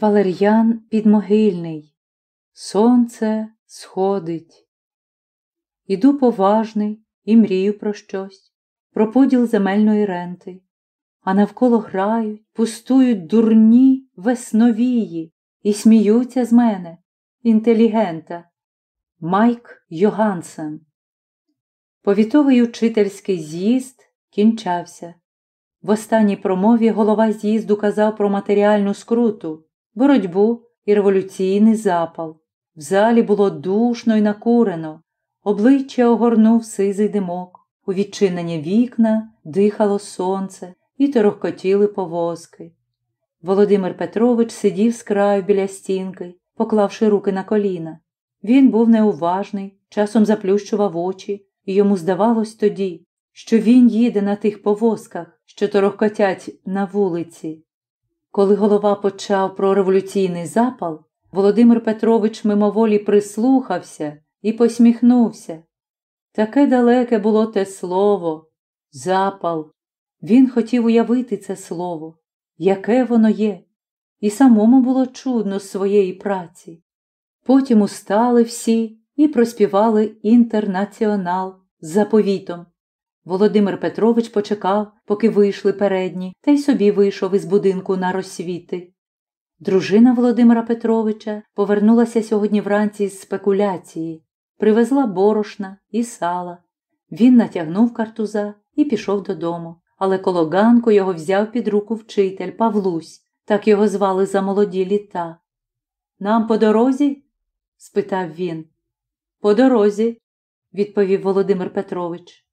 Валер'ян підмогильний, сонце сходить. Іду поважний і мрію про щось, про поділ земельної ренти, а навколо грають, пустують дурні весновії і сміються з мене, інтелігента. Майк Йогансен. Повітовий учительський з'їзд кінчався. В останній промові голова з'їзду казав про матеріальну скруту, боротьбу і революційний запал. В залі було душно й накурено, обличчя огорнув сизий димок, у відчинені вікна дихало сонце і торохкотіли повозки. Володимир Петрович сидів з краю біля стінки, поклавши руки на коліна. Він був неуважний, часом заплющував очі, і йому здавалось тоді, що він їде на тих повозках, що торохкотять на вулиці. Коли голова почав про революційний запал, Володимир Петрович мимоволі прислухався і посміхнувся. Таке далеке було те слово, запал. Він хотів уявити це слово, яке воно є, і самому було чудно з своєї праці. Потім устали всі і проспівали інтернаціонал з заповітом. Володимир Петрович почекав, поки вийшли передні, та й собі вийшов із будинку на розсвіти. Дружина Володимира Петровича повернулася сьогодні вранці з спекуляції, привезла борошна і сала. Він натягнув картуза і пішов додому, але коло ганку його взяв під руку вчитель Павлусь, так його звали за молоді літа. Нам по дорозі? спитав він. По дорозі, відповів Володимир Петрович.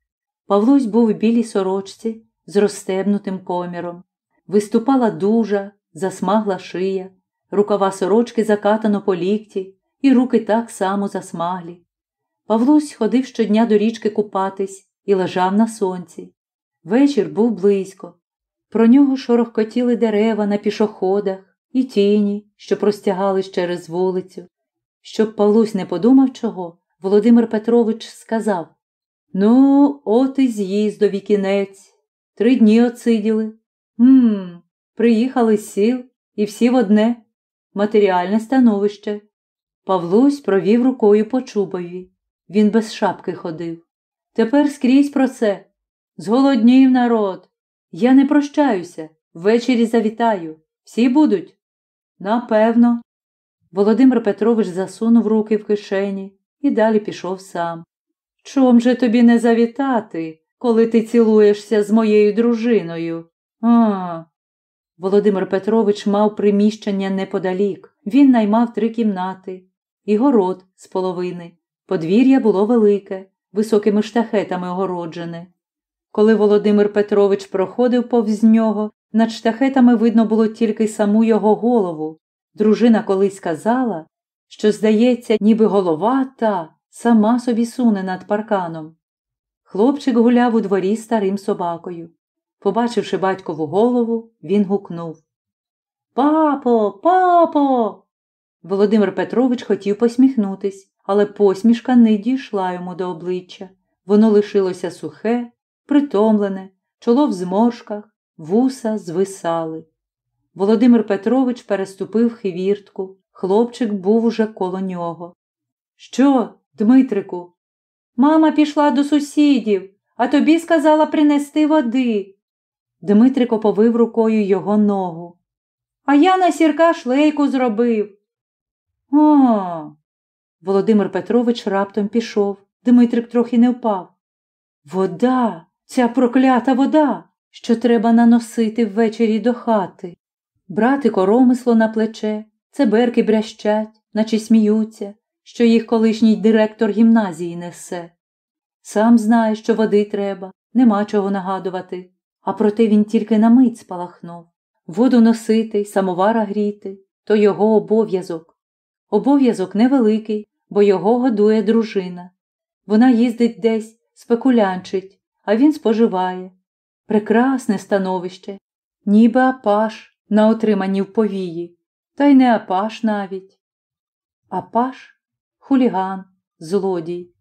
Павлусь був у білій сорочці з розстебнутим коміром. Виступала дужа, засмагла шия, рукава сорочки закатано по лікті, і руки так само засмаглі. Павлусь ходив щодня до річки купатись і лежав на сонці. Вечір був близько. Про нього шорохкотіли дерева на пішоходах і тіні, що простягались через вулицю. Щоб Павлусь не подумав чого, Володимир Петрович сказав Ну, от і з'їздові кінець. Три дні отсиділи. Гм, приїхали з сіл і всі в одне матеріальне становище. Павлусь провів рукою по чубові. Він без шапки ходив. Тепер скрізь про це. Зголоднів народ. Я не прощаюся. Ввечері завітаю. Всі будуть? Напевно. Володимир Петрович засунув руки в кишені і далі пішов сам. Чом же тобі не завітати, коли ти цілуєшся з моєю дружиною? А. Володимир Петрович мав приміщення неподалік. Він наймав три кімнати і город з половини. Подвір'я було велике, високими штахетами огороджене. Коли Володимир Петрович проходив повз нього, над штахетами видно було тільки саму його голову. Дружина колись казала, що, здається, ніби голова та сама собі суне над парканом. Хлопчик гуляв у дворі старим собакою. Побачивши батькову голову, він гукнув Папо, папо. Володимир Петрович хотів посміхнутись, але посмішка не дійшла йому до обличчя. Воно лишилося сухе, притомлене, чоло в зморшках, вуса звисали. Володимир Петрович переступив хивіртку. Хлопчик був уже коло нього. Що, Дмитрику? Мама пішла до сусідів, а тобі сказала принести води. Дмитрик оповив рукою його ногу. А я на сірка шлейку зробив. О. Володимир Петрович раптом пішов. Дмитрик трохи не впав. Вода, ця проклята вода, що треба наносити ввечері до хати. Брати коромисло на плече, цеберки брящать, наче сміються, що їх колишній директор гімназії несе. Сам знає, що води треба, нема чого нагадувати, а проте він тільки на мить спалахнув. Воду носити, самовара гріти то його обов'язок. Обов'язок невеликий, бо його годує дружина. Вона їздить десь, спекулянчить, а він споживає. Прекрасне становище, ніби апаш на отриманні в повії, та й не апаш навіть. Апаш хуліган, злодій.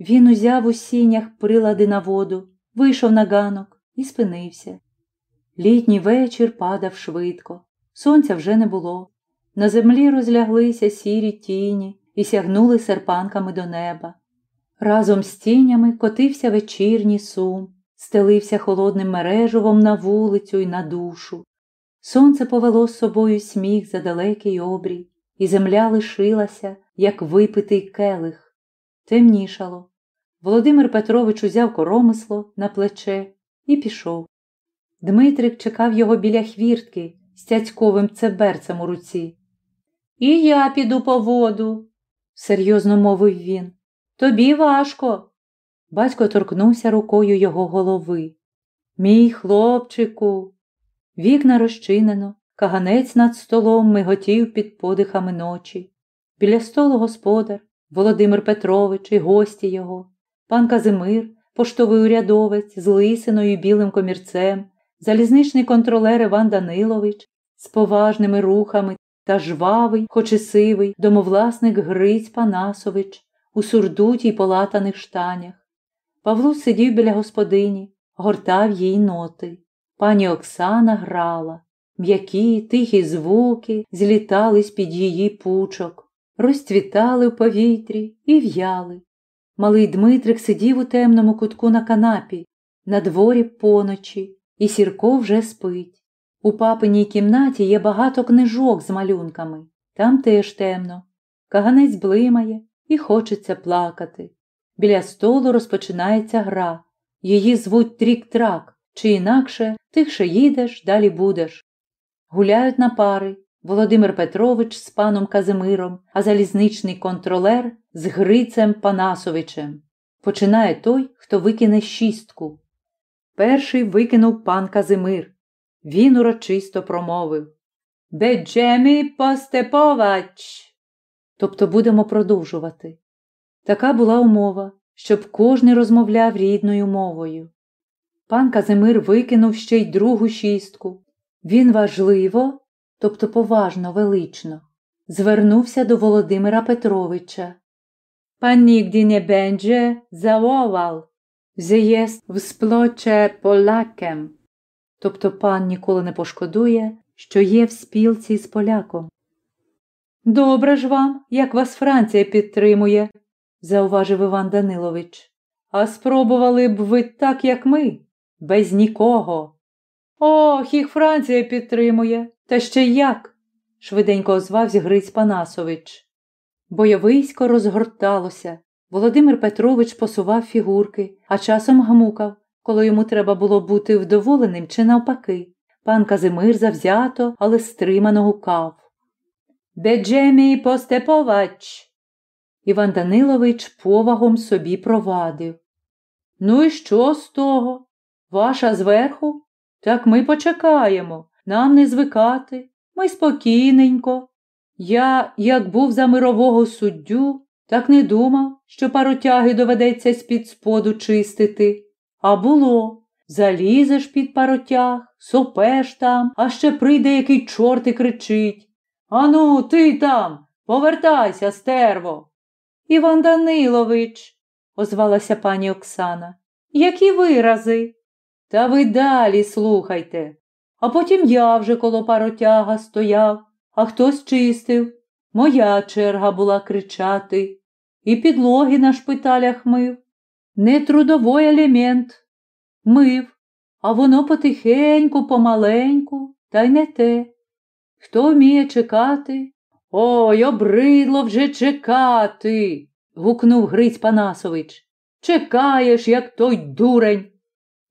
Він узяв у сінях прилади на воду, вийшов на ганок і спинився. Літній вечір падав швидко. Сонця вже не було. На землі розляглися сірі тіні і сягнули серпанками до неба. Разом з тінями котився вечірній сум, стелився холодним мережувом на вулицю і на душу. Сонце повело з собою сміх за далекий обрій, і земля лишилася, як випитий келих. Темнішало. Володимир Петрович узяв коромисло на плече і пішов. Дмитрик чекав його біля хвіртки з цяцьковим цеберцем у руці. І я піду по воду, серйозно мовив він. Тобі важко. Батько торкнувся рукою його голови. Мій хлопчику. Вікна розчинено, каганець над столом миготів під подихами ночі. Біля столу господар, Володимир Петрович і гості його, пан Казимир, поштовий урядовець з лисиною і білим комірцем, залізничний контролер Іван Данилович з поважними рухами та жвавий, хоч і сивий, домовласник Гриць Панасович у сурдуті й полатаних штанях. Павло сидів біля господині, гортав їй ноти. Пані Оксана грала. М'які, тихі звуки злітали з-під її пучок, розцвітали в повітрі і в'яли. Малий Дмитрик сидів у темному кутку на канапі, на дворі поночі, і Сірко вже спить. У папиній кімнаті є багато книжок з малюнками. Там теж темно. Каганець блимає і хочеться плакати. Біля столу розпочинається гра. Її звуть трік-трак, чи інакше тихше їдеш, далі будеш. Гуляють на пари Володимир Петрович з паном Казимиром, а залізничний контролер з Грицем Панасовичем. Починає той, хто викине шістку. Перший викинув пан Казимир. Він урочисто промовив Беджемі Постеповач. Тобто будемо продовжувати. Така була умова, щоб кожний розмовляв рідною мовою. Пан Казимир викинув ще й другу шістку. Він важливо, тобто поважно, велично, звернувся до Володимира Петровича. Нігді не бендже завовал, з'єст всплоче полакем. Тобто пан ніколи не пошкодує, що є в спілці з поляком. Добре ж вам, як вас Франція підтримує, зауважив Іван Данилович. А спробували б ви так, як ми, без нікого. Ох, їх Франція підтримує, та ще як? швиденько озвався Гриць Панасович. Бойовисько розгорталося. Володимир Петрович посував фігурки, а часом гмукав, коли йому треба було бути вдоволеним чи навпаки. Пан Казимир завзято, але стримано гукав. Беджемій Постеповач. Іван Данилович повагом собі провадив. Ну і що з того? Ваша зверху? Так ми почекаємо, нам не звикати. Ми спокійненько. Я, як був за мирового суддю, так не думав, що паротяги доведеться з-під споду чистити. А було. Залізеш під паротяг, сопеш там, а ще прийде який чорт і кричить. Ану, ти там, повертайся, стерво. Іван Данилович, озвалася пані Оксана. Які вирази? Та ви далі слухайте. А потім я вже коло паротяга стояв, а хтось чистив. Моя черга була кричати. І підлоги на шпиталях мив. Не трудовий елемент. Мив, а воно потихеньку, помаленьку, та й не те. Хто вміє чекати? Ой, обридло вже чекати. гукнув Гриць Панасович. Чекаєш, як той дурень.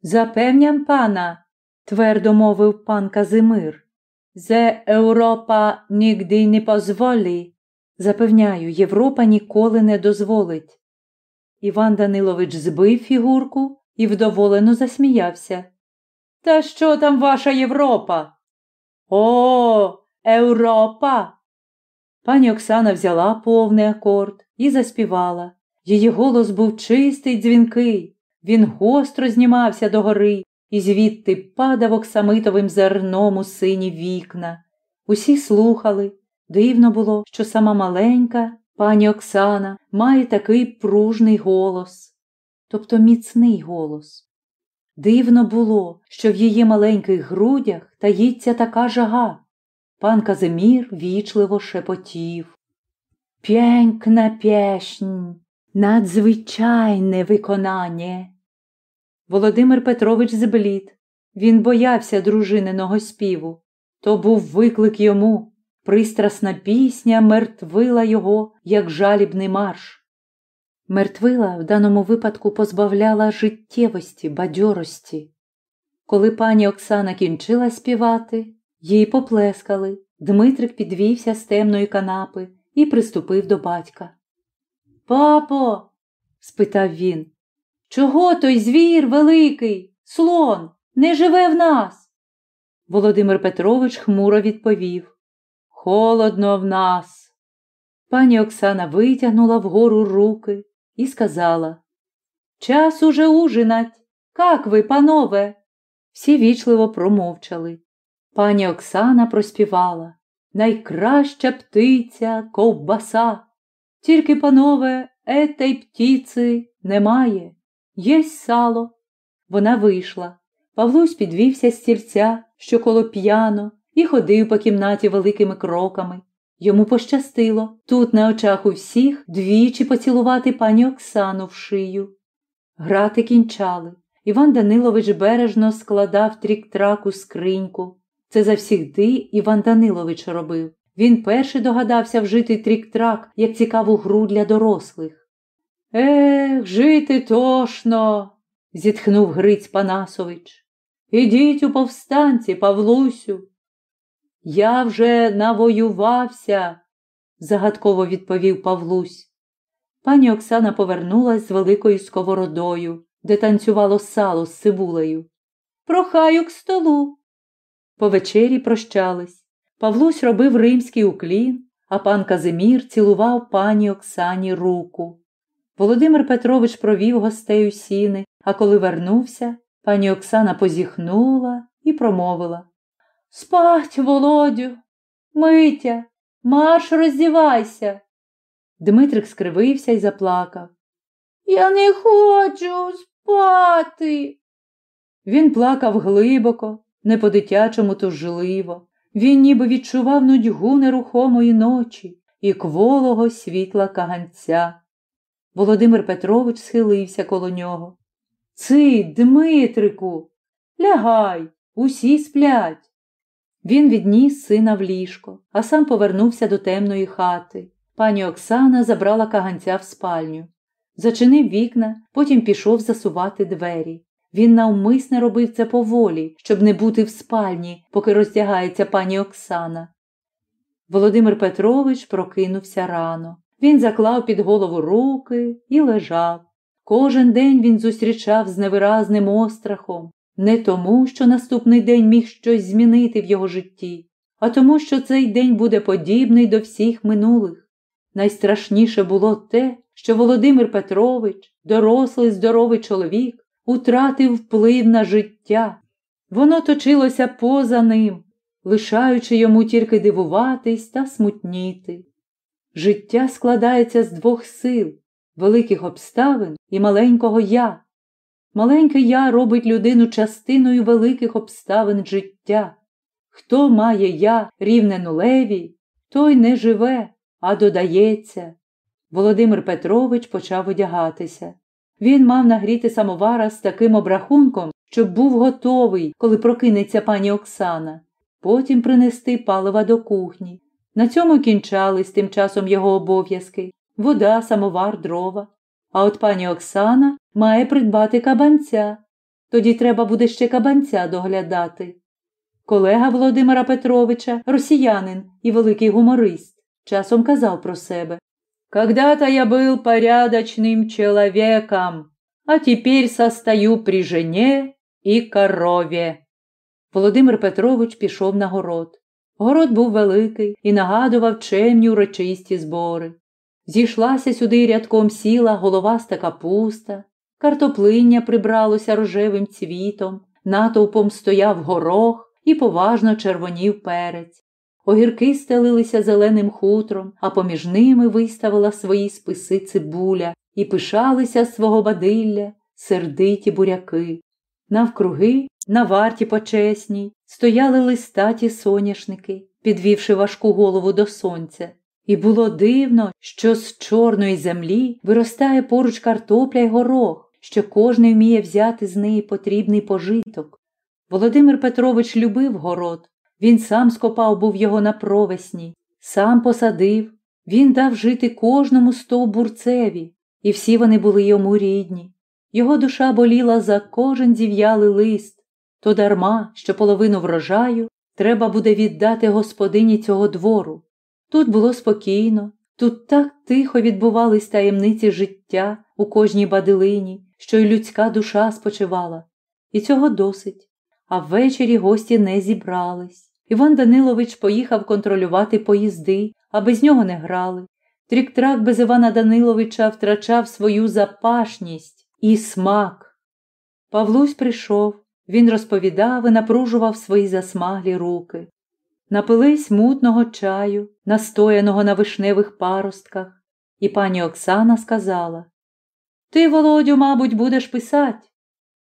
Запевням пана, твердо мовив пан Казимир. Зе Європа нігди не позволі. Запевняю, Європа ніколи не дозволить. Іван Данилович збив фігурку і вдоволено засміявся. Та що там ваша Європа? О, Європа! Пані Оксана взяла повний акорд і заспівала. Її голос був чистий дзвінкий. Він гостро знімався догори і звідти падав оксамитовим зерном у сині вікна. Усі слухали. Дивно було, що сама маленька пані Оксана має такий пружний голос, тобто міцний голос. Дивно було, що в її маленьких грудях таїться така жага. Пан Казимір вічливо шепотів. П'янькна пєснь, надзвичайне виконання. Володимир Петрович зблід. Він боявся дружининого співу. То був виклик йому. Пристрасна пісня мертвила його, як жалібний марш. Мертвила в даному випадку позбавляла життєвості, бадьорості. Коли пані Оксана кінчила співати, їй поплескали. Дмитрик підвівся з темної канапи і приступив до батька. Папо, спитав він, чого той звір великий, слон, не живе в нас? Володимир Петрович хмуро відповів Холодно в нас. Пані Оксана витягнула вгору руки і сказала Час уже ужинать. Как ви, панове? Всі вічливо промовчали. Пані Оксана проспівала Найкраща птиця ковбаса. Тільки, панове, етей птіци немає. Єсть сало. Вона вийшла. Павлусь підвівся з стільця, що коло п'яно, і ходив по кімнаті великими кроками. Йому пощастило тут, на очах у всіх, двічі поцілувати пані Оксану в шию. Грати кінчали. Іван Данилович бережно складав трік-трак у скриньку. Це завсігди Іван Данилович робив. Він перший догадався вжити трік-трак, як цікаву гру для дорослих. Ех, жити тошно, зітхнув Гриць Панасович. Ідіть у повстанці, Павлусю. Я вже навоювався, загадково відповів Павлусь. Пані Оксана повернулась з великою сковородою, де танцювало сало з цибулею. Прохаю к столу. По вечері прощались. Павлусь робив римський уклін, а пан Казимір цілував пані Оксані руку. Володимир Петрович провів гостей у сіни, а коли вернувся, пані Оксана позіхнула і промовила Спать, Володю, Митя, марш роздівайся. Дмитрик скривився і заплакав. Я не хочу спати. Він плакав глибоко, не по дитячому тужливо. Він ніби відчував нудьгу нерухомої ночі і кволого світла каганця. Володимир Петрович схилився коло нього. Ци, Дмитрику, лягай, усі сплять. Він відніс сина в ліжко, а сам повернувся до темної хати. Пані Оксана забрала каганця в спальню. Зачинив вікна, потім пішов засувати двері. Він навмисне робив це поволі, щоб не бути в спальні, поки роздягається пані Оксана. Володимир Петрович прокинувся рано. Він заклав під голову руки і лежав. Кожен день він зустрічав з невиразним острахом, не тому, що наступний день міг щось змінити в його житті, а тому, що цей день буде подібний до всіх минулих. Найстрашніше було те, що Володимир Петрович, дорослий здоровий чоловік, утратив вплив на життя. Воно точилося поза ним, лишаючи йому тільки дивуватись та смутніти. Життя складається з двох сил великих обставин і маленького я. Маленьке я робить людину частиною великих обставин життя. Хто має я рівне нулеві, той не живе, а додається. Володимир Петрович почав одягатися. Він мав нагріти самовара з таким обрахунком, щоб був готовий, коли прокинеться пані Оксана, потім принести палива до кухні. На цьому кінчались тим часом його обов'язки вода, самовар, дрова. А от пані Оксана має придбати кабанця. Тоді треба буде ще кабанця доглядати. Колега Володимира Петровича, росіянин і великий гуморист, часом казав про себе Когда-то я был порядочным человеком, а теперь состою при жене і корові. Володимир Петрович пішов на город. Город був великий і нагадував чемні урочисті збори. Зійшлася сюди рядком сіла головаста капуста, картоплиння прибралося рожевим цвітом, натовпом стояв горох і поважно червонів перець. Огірки стелилися зеленим хутром, а поміж ними виставила свої списи цибуля і пишалися свого бадилля сердиті буряки. Навкруги, на варті почесній, стояли листаті соняшники, підвівши важку голову до сонця. І було дивно, що з чорної землі виростає поруч картопля й горох, що кожний вміє взяти з неї потрібний пожиток. Володимир Петрович любив город, він сам скопав був його на провесні, сам посадив, він дав жити кожному стовбурцеві, і всі вони були йому рідні. Його душа боліла за кожен зів'ялий лист, то дарма, що половину врожаю треба буде віддати господині цього двору. Тут було спокійно, тут так тихо відбувались таємниці життя у кожній бадилині, що й людська душа спочивала. І цього досить. А ввечері гості не зібрались. Іван Данилович поїхав контролювати поїзди, а без нього не грали. Трік-трак без Івана Даниловича втрачав свою запашність і смак. Павлусь прийшов, він розповідав і напружував свої засмаглі руки. Напились мутного чаю, настояного на вишневих паростках, і пані Оксана сказала Ти, Володю, мабуть, будеш писать.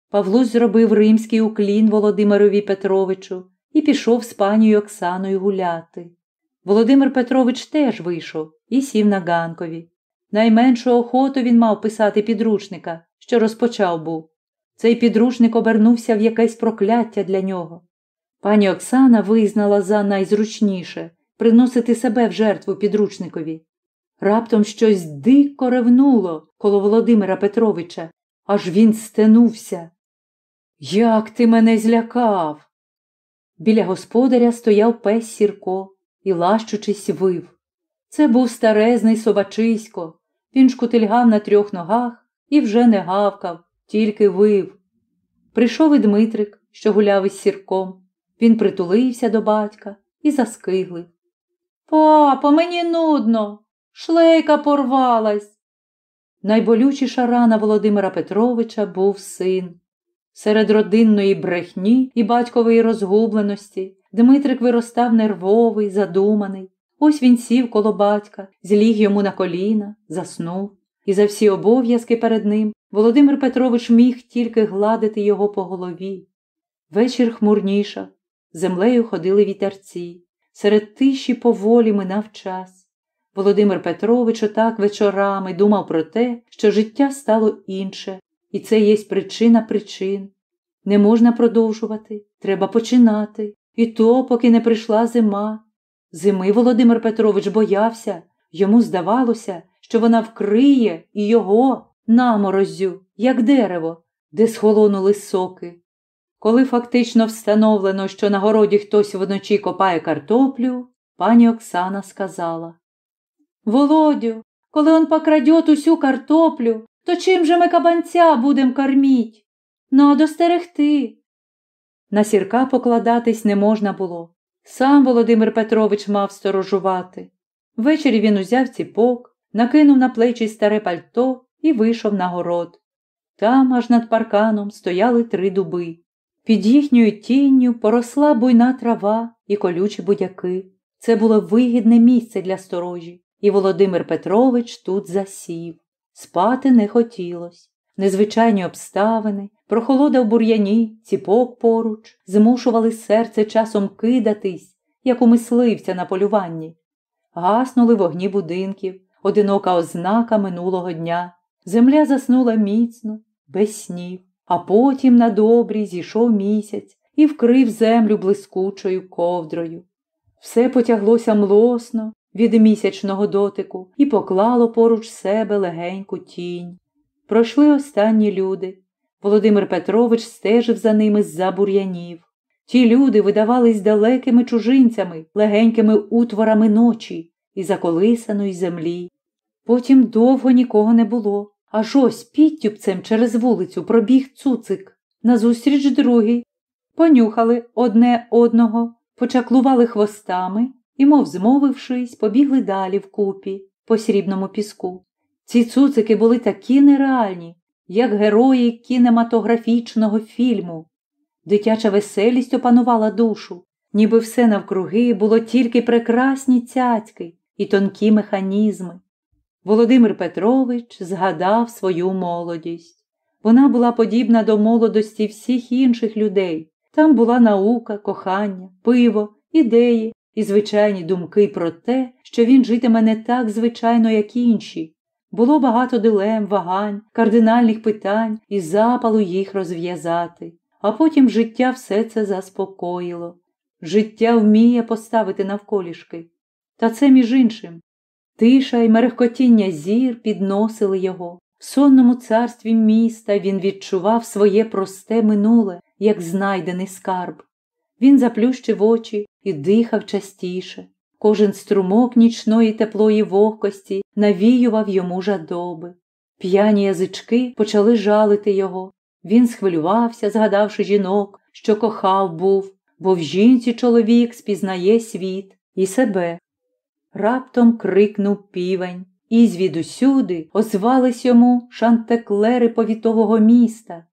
Павлусь зробив римський уклін Володимирові Петровичу і пішов з панією Оксаною гуляти. Володимир Петрович теж вийшов і сів на ганкові. Найменшу охоту він мав писати підручника, що розпочав був. Цей підручник обернувся в якесь прокляття для нього. Пані Оксана визнала за найзручніше приносити себе в жертву підручникові. Раптом щось дико ревнуло коло Володимира Петровича, аж він стенувся. Як ти мене злякав? Біля господаря стояв пес Сірко і, лащучись, вив. Це був старезний собачисько. Він шкутильгав на трьох ногах і вже не гавкав, тільки вив. Прийшов і Дмитрик, що гуляв із сірком. Він притулився до батька і заскиглив. Папа, мені нудно, шлейка порвалась. Найболючіша рана Володимира Петровича був син. Серед родинної брехні і батькової розгубленості Дмитрик виростав нервовий, задуманий. Ось він сів коло батька, зліг йому на коліна, заснув, і за всі обов'язки перед ним Володимир Петрович міг тільки гладити його по голові. Вечір хмурнішав, землею ходили вітерці, серед тиші поволі минав час. Володимир Петрович отак вечорами думав про те, що життя стало інше, і це є причина причин. Не можна продовжувати, треба починати. І то, поки не прийшла зима. Зими Володимир Петрович боявся, йому здавалося, що вона вкриє і його наморозю, як дерево, де схолонули соки. Коли фактично встановлено, що на городі хтось вночі копає картоплю, пані Оксана сказала Володю, коли он покрадет усю картоплю, то чим же ми кабанця будем корміть? Надо стерегти. На сірка покладатись не можна було. Сам Володимир Петрович мав сторожувати. Ввечері він узяв ціпок, накинув на плечі старе пальто і вийшов на город. Там аж над парканом стояли три дуби. Під їхньою тінню поросла буйна трава і колючі будяки. Це було вигідне місце для сторожі, і Володимир Петрович тут засів. Спати не хотілось. Незвичайні обставини, прохолода в бур'яні, ціпок поруч, змушували серце часом кидатись, як у мисливця на полюванні. Гаснули вогні будинків, одинока ознака минулого дня. Земля заснула міцно, без снів, а потім на добрі зійшов місяць і вкрив землю блискучою ковдрою. Все потяглося млосно від місячного дотику і поклало поруч себе легеньку тінь. Пройшли останні люди. Володимир Петрович стежив за ними з-за бур'янів. Ті люди видавались далекими чужинцями, легенькими утворами ночі і заколисаної землі. Потім довго нікого не було. Аж ось підтюпцем через вулицю пробіг цуцик. Назустріч другий. Понюхали одне одного, почаклували хвостами і, мов змовившись, побігли далі вкупі, по срібному піску. Ці цуцики були такі нереальні, як герої кінематографічного фільму. Дитяча веселість опанувала душу, ніби все навкруги було тільки прекрасні цяцьки і тонкі механізми. Володимир Петрович згадав свою молодість. Вона була подібна до молодості всіх інших людей. Там була наука, кохання, пиво, ідеї і звичайні думки про те, що він житиме не так звичайно, як інші. Було багато дилем, вагань, кардинальних питань і запалу їх розв'язати. А потім життя все це заспокоїло. Життя вміє поставити навколішки. Та це, між іншим, тиша й мерехкотіння зір підносили його. В сонному царстві міста він відчував своє просте минуле, як знайдений скарб. Він заплющив очі і дихав частіше. Кожен струмок нічної теплої вогкості навіював йому жадоби. П'яні язички почали жалити його. Він схвилювався, згадавши жінок, що кохав був, бо в жінці чоловік спізнає світ і себе. Раптом крикнув півень, і звідусюди озвались йому шантеклери повітового міста.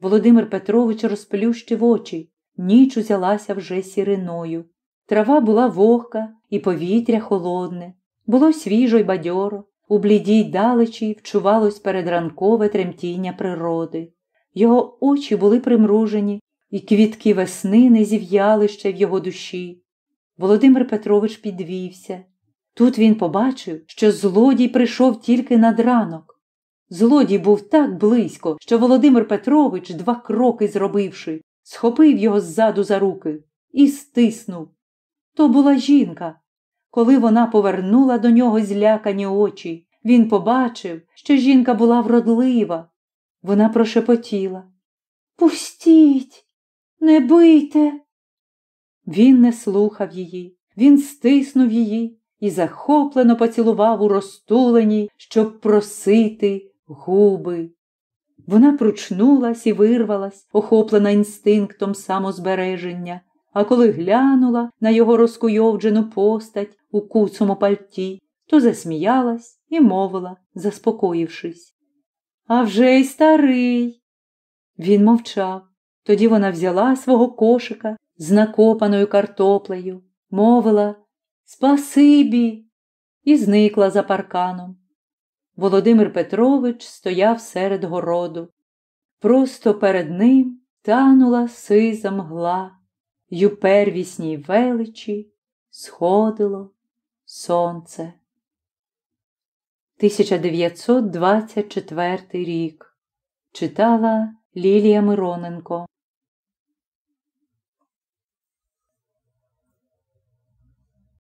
Володимир Петрович розплющив очі, ніч узялася вже сіриною. Трава була вогка і повітря холодне, було свіжо й бадьоро, у блідій далечі вчувалось передранкове тремтіння природи. Його очі були примружені, і квітки весни не зів'яли ще в його душі. Володимир Петрович підвівся. Тут він побачив, що злодій прийшов тільки над ранок. Злодій був так близько, що Володимир Петрович, два кроки зробивши, схопив його ззаду за руки і стиснув. То була жінка. Коли вона повернула до нього злякані очі, він побачив, що жінка була вродлива. Вона прошепотіла. Пустіть, не бийте. Він не слухав її, він стиснув її і захоплено поцілував у розтулені, щоб просити губи. Вона пручнулась і вирвалась, охоплена інстинктом самозбереження, а коли глянула на його розкуйовджену постать у куцому пальті, то засміялась і мовила, заспокоївшись. А вже й старий. Він мовчав. Тоді вона взяла свого кошика з накопаною картоплею, мовила Спасибі, і зникла за парканом. Володимир Петрович стояв серед городу. Просто перед ним танула сиза мгла, й у первісній величі сходило сонце. 1924 рік читала Лілія Мироненко